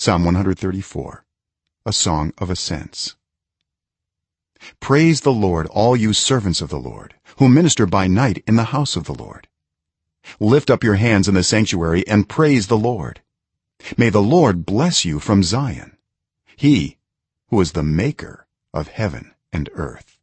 psalm 134 a song of ascents. Praise the lord all you servants of the lord who minister by night in the house of the lord. Lift up your hands in the sanctuary and praise the lord. May the lord bless you from zion he who is the maker of heaven and earth.